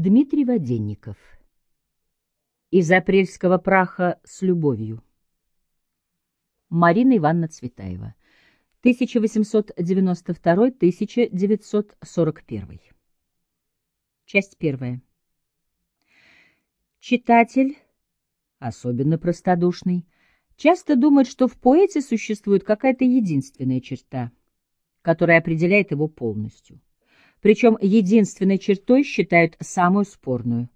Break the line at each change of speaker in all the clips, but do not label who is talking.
Дмитрий Воденников. Из апрельского праха с любовью. Марина Ивановна Цветаева. 1892-1941. Часть первая. Читатель, особенно простодушный, часто думает, что в поэте существует какая-то единственная черта, которая определяет его полностью причем единственной чертой считают самую спорную.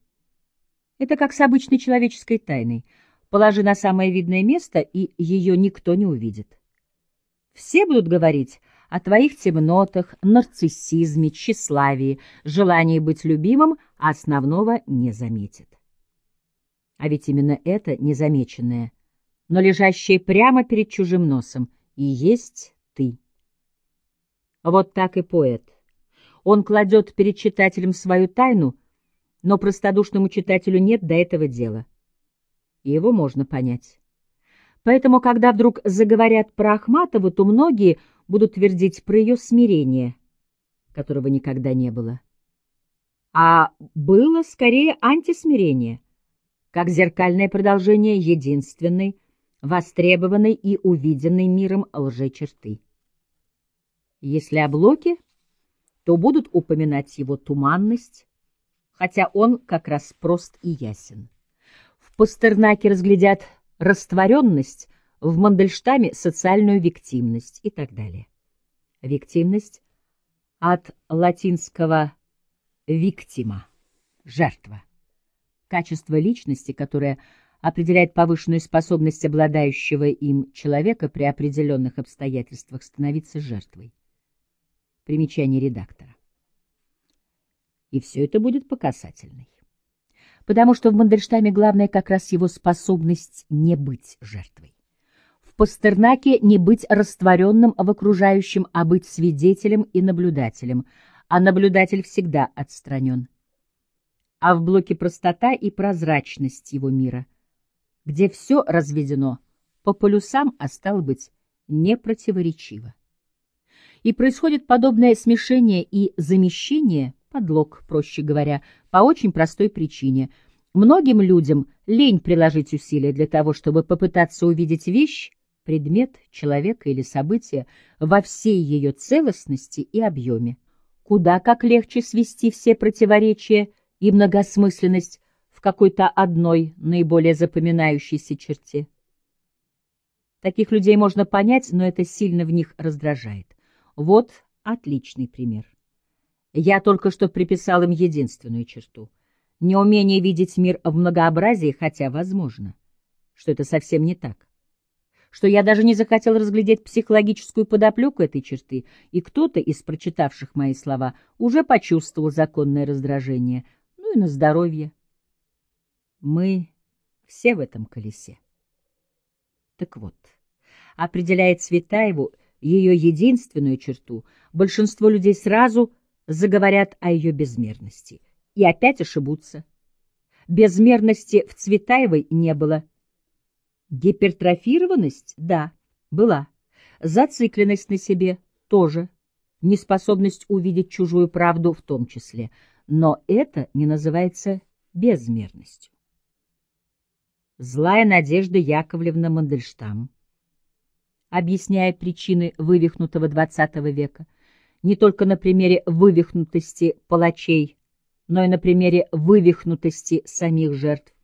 Это как с обычной человеческой тайной. Положи на самое видное место, и ее никто не увидит. Все будут говорить о твоих темнотах, нарциссизме, тщеславии, желании быть любимым, а основного не заметит. А ведь именно это незамеченное, но лежащее прямо перед чужим носом, и есть ты. Вот так и поэт он кладет перед читателем свою тайну, но простодушному читателю нет до этого дела. И его можно понять. Поэтому, когда вдруг заговорят про Ахматову, то многие будут твердить про ее смирение, которого никогда не было. А было скорее антисмирение, как зеркальное продолжение единственной, востребованной и увиденной миром лжечерты. Если о Блоке то будут упоминать его туманность, хотя он как раз прост и ясен. В Пастернаке разглядят растворенность, в Мандельштаме — социальную виктимность и так далее. Виктимность от латинского «виктима» — жертва. Качество личности, которое определяет повышенную способность обладающего им человека при определенных обстоятельствах становиться жертвой. Примечание редактора. И все это будет по касательной. Потому что в Мандельштаме главное как раз его способность не быть жертвой. В Пастернаке не быть растворенным в окружающем, а быть свидетелем и наблюдателем, а наблюдатель всегда отстранен. А в блоке простота и прозрачность его мира, где все разведено по полюсам, а стало быть, непротиворечиво и происходит подобное смешение и замещение, подлог, проще говоря, по очень простой причине. Многим людям лень приложить усилия для того, чтобы попытаться увидеть вещь, предмет, человека или событие во всей ее целостности и объеме. Куда как легче свести все противоречия и многосмысленность в какой-то одной наиболее запоминающейся черте. Таких людей можно понять, но это сильно в них раздражает. Вот отличный пример. Я только что приписал им единственную черту — неумение видеть мир в многообразии, хотя возможно, что это совсем не так. Что я даже не захотел разглядеть психологическую подоплеку этой черты, и кто-то из прочитавших мои слова уже почувствовал законное раздражение, ну и на здоровье. Мы все в этом колесе. Так вот, определяет Цветаеву ее единственную черту, большинство людей сразу заговорят о ее безмерности. И опять ошибутся. Безмерности в Цветаевой не было. Гипертрофированность? Да, была. Зацикленность на себе тоже. Неспособность увидеть чужую правду в том числе. Но это не называется безмерностью. Злая Надежда Яковлевна Мандельштам объясняя причины вывихнутого XX века, не только на примере вывихнутости палачей, но и на примере вывихнутости самих жертв,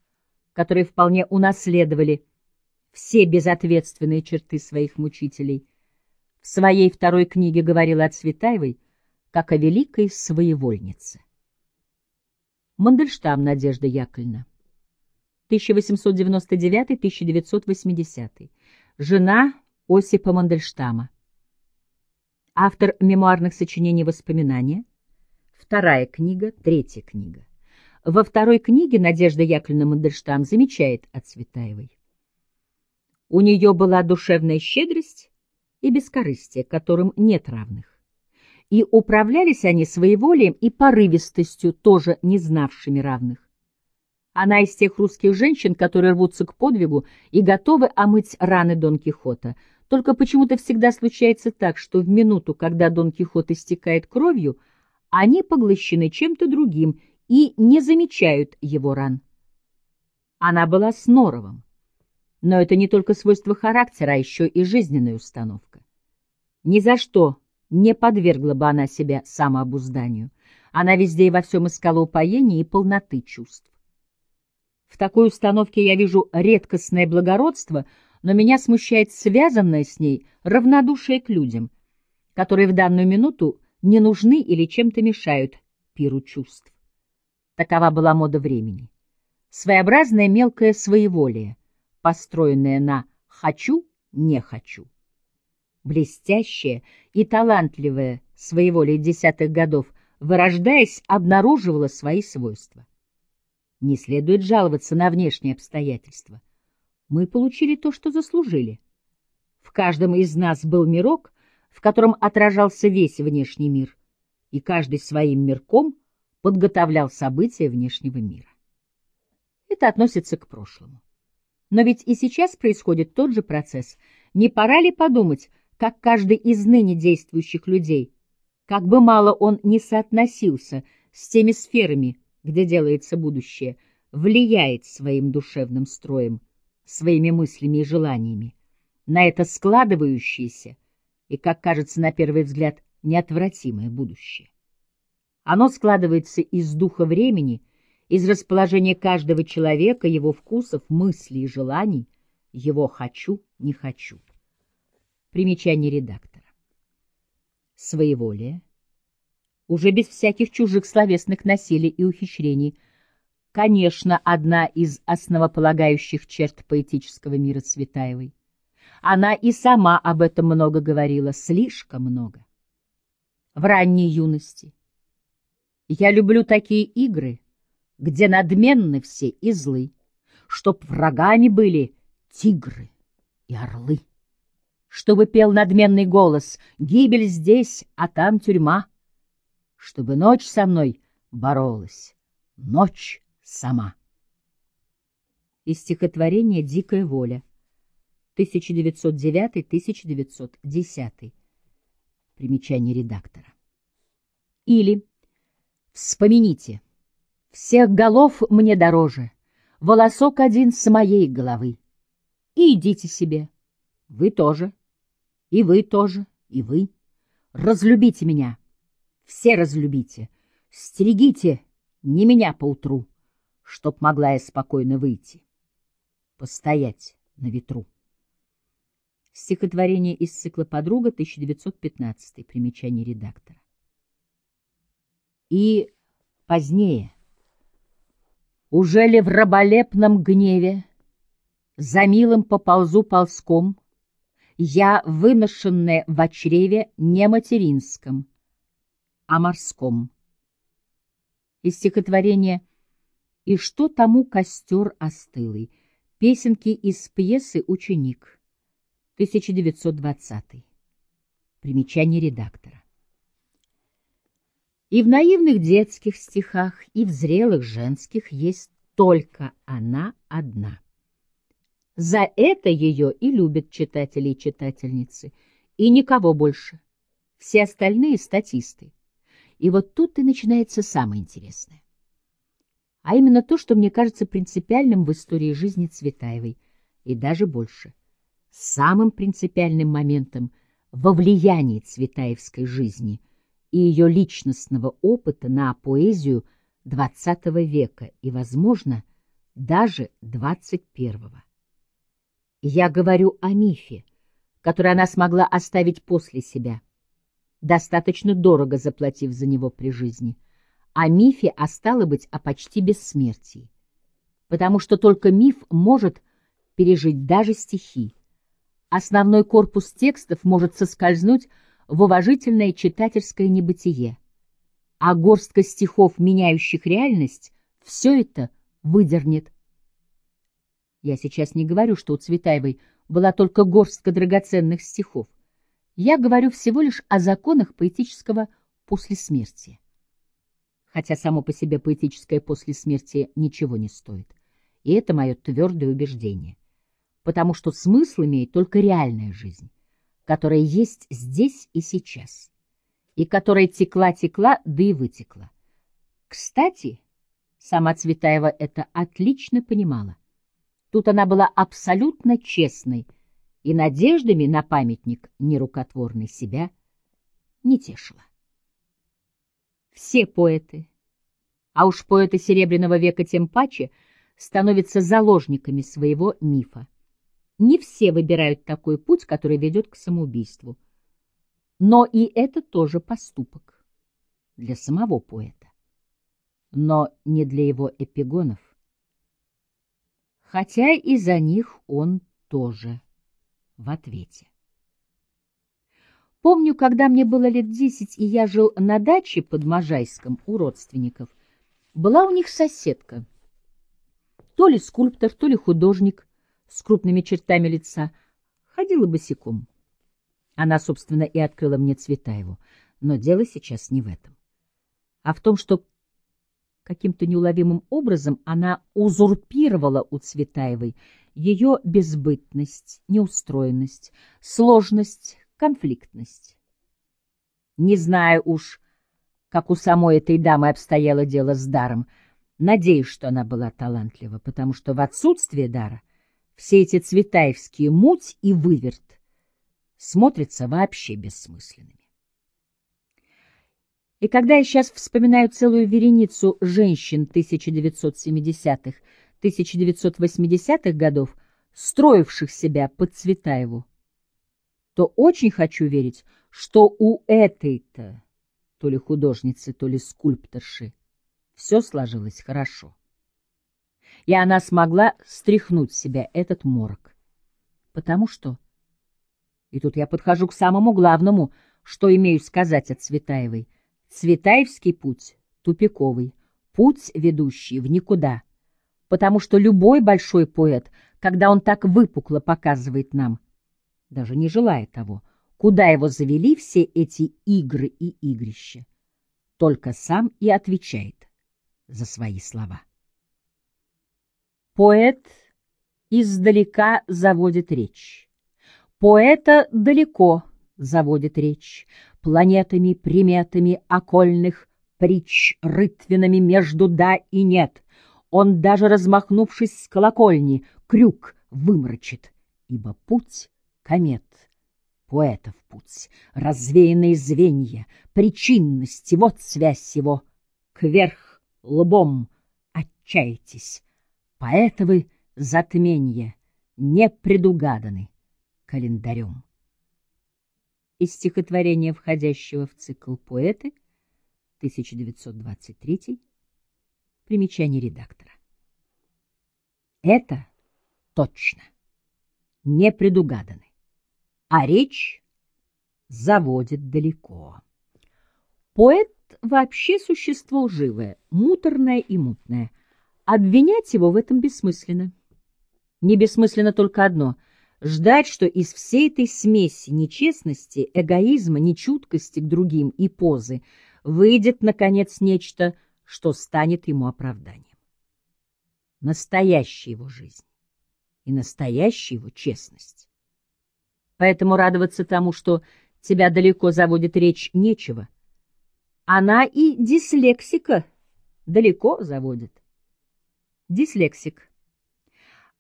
которые вполне унаследовали все безответственные черты своих мучителей. В своей второй книге говорила о Цветаевой как о великой своевольнице. Мандельштам Надежда Яковлевна 1899-1980 Жена Осипа Мандельштама. Автор мемуарных сочинений «Воспоминания», вторая книга, третья книга. Во второй книге Надежда Яковлевна Мандельштам замечает о Цветаевой. У нее была душевная щедрость и бескорыстие, которым нет равных. И управлялись они своеволием и порывистостью, тоже не знавшими равных. Она из тех русских женщин, которые рвутся к подвигу и готовы омыть раны Дон Кихота — только почему-то всегда случается так, что в минуту, когда Дон Кихот истекает кровью, они поглощены чем-то другим и не замечают его ран. Она была с Норовым. Но это не только свойство характера, а еще и жизненная установка. Ни за что не подвергла бы она себя самообузданию. Она везде и во всем искала упоения и полноты чувств. В такой установке я вижу редкостное благородство, но меня смущает связанное с ней равнодушие к людям, которые в данную минуту не нужны или чем-то мешают пиру чувств. Такова была мода времени. Своеобразное мелкое своеволие, построенное на «хочу, не хочу». Блестящее и талантливое своеволие десятых годов, вырождаясь, обнаруживало свои свойства. Не следует жаловаться на внешние обстоятельства. Мы получили то, что заслужили. В каждом из нас был мирок, в котором отражался весь внешний мир, и каждый своим мирком — подготовлял события внешнего мира. Это относится к прошлому. Но ведь и сейчас происходит тот же процесс. Не пора ли подумать, как каждый из ныне действующих людей, как бы мало он не соотносился с теми сферами, где делается будущее, влияет своим душевным строем, своими мыслями и желаниями на это складывающееся и, как кажется на первый взгляд, неотвратимое будущее. Оно складывается из духа времени, из расположения каждого человека, его вкусов, мыслей и желаний, его «хочу», «не хочу». Примечание редактора. Своеволие. Уже без всяких чужих словесных насилий и ухищрений. Конечно, одна из основополагающих черт поэтического мира Цветаевой. Она и сама об этом много говорила, слишком много. В ранней юности я люблю такие игры, где надменны все и злы, чтоб врагами были тигры и орлы. Чтобы пел надменный голос «Гибель здесь, а там тюрьма», чтобы ночь со мной боролась, ночь сама. Из стихотворения «Дикая воля», 1909-1910. Примечание редактора. Или Вспомните, всех голов мне дороже, волосок один с моей головы. И идите себе, вы тоже, и вы тоже, и вы. Разлюбите меня, все разлюбите, стерегите не меня поутру, чтоб могла я спокойно выйти, постоять на ветру. Стихотворение из цикла «Подруга», 1915, примечание редактора и позднее. Уже ли в раболепном гневе за милым поползу ползком, я, выношенная в чреве не материнском, а морском. Из стихотворения «И что тому костер остылый» Песенки из пьесы «Ученик», 1920. Примечание редактора. И в наивных детских стихах, и в зрелых женских есть только она одна. За это ее и любят читатели и читательницы, и никого больше. Все остальные — статисты. И вот тут и начинается самое интересное. А именно то, что мне кажется принципиальным в истории жизни Цветаевой, и даже больше. Самым принципиальным моментом во влиянии цветаевской жизни — и ее личностного опыта на поэзию XX века и, возможно, даже XXI. Я говорю о мифе, который она смогла оставить после себя, достаточно дорого заплатив за него при жизни, о мифе, а стало быть, о почти бессмертии, потому что только миф может пережить даже стихи. Основной корпус текстов может соскользнуть в уважительное читательское небытие. А горстка стихов, меняющих реальность, все это выдернет. Я сейчас не говорю, что у Цветаевой была только горстка драгоценных стихов. Я говорю всего лишь о законах поэтического послесмертия. Хотя само по себе поэтическое послесмертие ничего не стоит. И это мое твердое убеждение. Потому что смысл имеет только реальная жизнь которая есть здесь и сейчас, и которая текла-текла, да и вытекла. Кстати, Сама Цветаева это отлично понимала. Тут она была абсолютно честной и надеждами на памятник нерукотворный себя не тешила. Все поэты, а уж поэты Серебряного века тем паче, становятся заложниками своего мифа. Не все выбирают такой путь, который ведет к самоубийству. Но и это тоже поступок для самого поэта но не для его эпигонов. Хотя и за них он тоже в ответе. Помню, когда мне было лет десять, и я жил на даче под Можайском у родственников, была у них соседка. То ли скульптор, то ли художник с крупными чертами лица. Ходила босиком. Она, собственно, и открыла мне Цветаеву. Но дело сейчас не в этом, а в том, что Каким-то неуловимым образом она узурпировала у Цветаевой ее безбытность, неустроенность, сложность, конфликтность. Не знаю уж, как у самой этой дамы обстояло дело с даром, надеюсь, что она была талантлива, потому что в отсутствие дара все эти цветаевские муть и выверт смотрятся вообще бессмысленными. И когда я сейчас вспоминаю целую вереницу женщин 1970-х, 1980-х годов, строивших себя под Цветаеву, то очень хочу верить, что у этой-то, то ли художницы, то ли скульпторши, все сложилось хорошо. И она смогла стряхнуть с себя этот морок. Потому что... И тут я подхожу к самому главному, что имею сказать о Цветаевой — Цветаевский путь тупиковый, путь, ведущий в никуда, потому что любой большой поэт, когда он так выпукло показывает нам, даже не желая того, куда его завели все эти игры и игрища, только сам и отвечает за свои слова. Поэт издалека заводит речь. Поэта далеко заводит речь, планетами, приметами окольных притч, рытвинами между «да» и «нет». Он, даже размахнувшись с колокольни, крюк вымрачит, ибо путь — комет, поэтов путь, развеянные звенья, причинности, вот связь его. Кверх лбом отчаетесь, поэтовы затменья не предугаданы календарем из стихотворения, входящего в цикл «Поэты», 1923, примечание редактора. Это точно не предугаданы, а речь заводит далеко. Поэт вообще существо живое, муторное и мутное. Обвинять его в этом бессмысленно. Не бессмысленно только одно — ждать, что из всей этой смеси нечестности, эгоизма, нечуткости к другим и позы выйдет, наконец, нечто, что станет ему оправданием. Настоящая его жизнь и настоящая его честность. Поэтому радоваться тому, что тебя далеко заводит речь, нечего. Она и дислексика далеко заводит. Дислексик.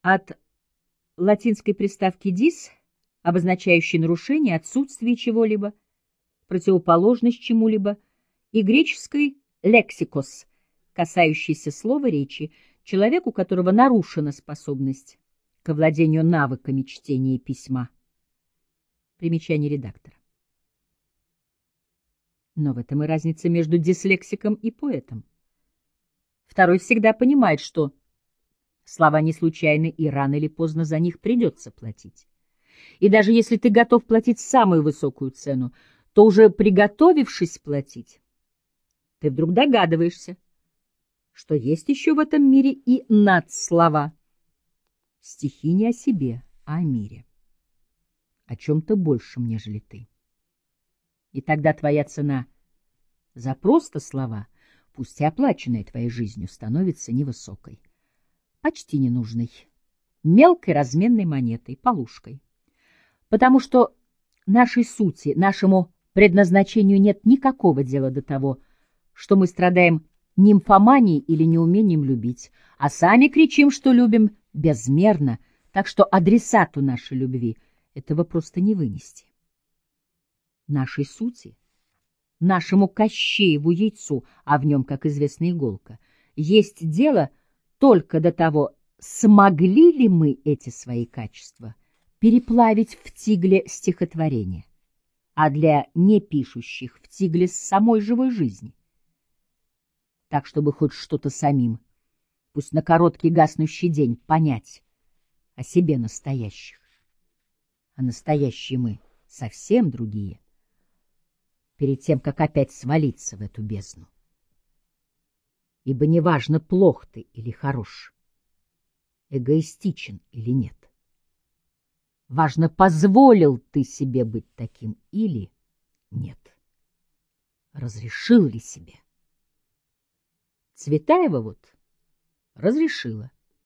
От латинской приставки «дис», обозначающей нарушение, отсутствие чего-либо, противоположность чему-либо, и греческой «лексикос», касающейся слова речи, человеку, у которого нарушена способность к владению навыками чтения и письма. Примечание редактора. Но в этом и разница между дислексиком и поэтом. Второй всегда понимает, что Слова не случайны, и рано или поздно за них придется платить. И даже если ты готов платить самую высокую цену, то уже приготовившись платить, ты вдруг догадываешься, что есть еще в этом мире и надслова. Стихи не о себе, а о мире, о чем-то большем, нежели ты. И тогда твоя цена за просто слова, пусть и оплаченная твоей жизнью, становится невысокой почти ненужной, мелкой разменной монетой, полушкой. Потому что нашей сути, нашему предназначению нет никакого дела до того, что мы страдаем нимфоманией или неумением любить, а сами кричим, что любим безмерно, так что адресату нашей любви этого просто не вынести. Нашей сути, нашему Кощееву яйцу, а в нем, как известно, иголка, есть дело только до того, смогли ли мы эти свои качества переплавить в тигле стихотворения, а для непишущих в тигле самой живой жизни. Так, чтобы хоть что-то самим, пусть на короткий гаснущий день, понять о себе настоящих. А настоящие мы совсем другие, перед тем, как опять свалиться в эту бездну. Ибо неважно, плох ты или хорош, эгоистичен или нет. Важно, позволил ты себе быть таким или нет. Разрешил ли себе? Цветаева вот разрешила.